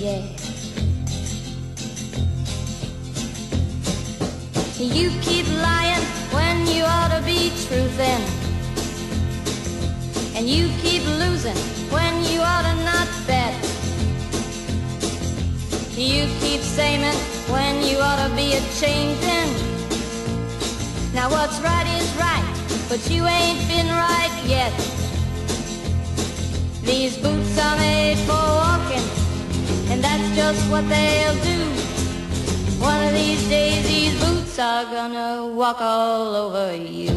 Yeah. You keep lying when you ought to be truthing. And you keep losing when you ought to not bet. You keep saying when you ought to be a changing. Now what's right is right, but you ain't been right yet. These boots are made for just what they'll do. One of these days these boots are gonna walk all over you.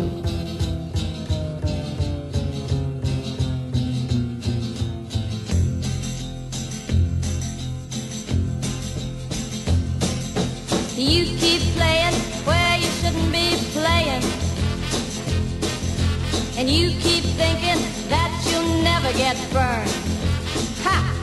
You keep playing where you shouldn't be playing. And you keep thinking that you'll never get burned. Ha!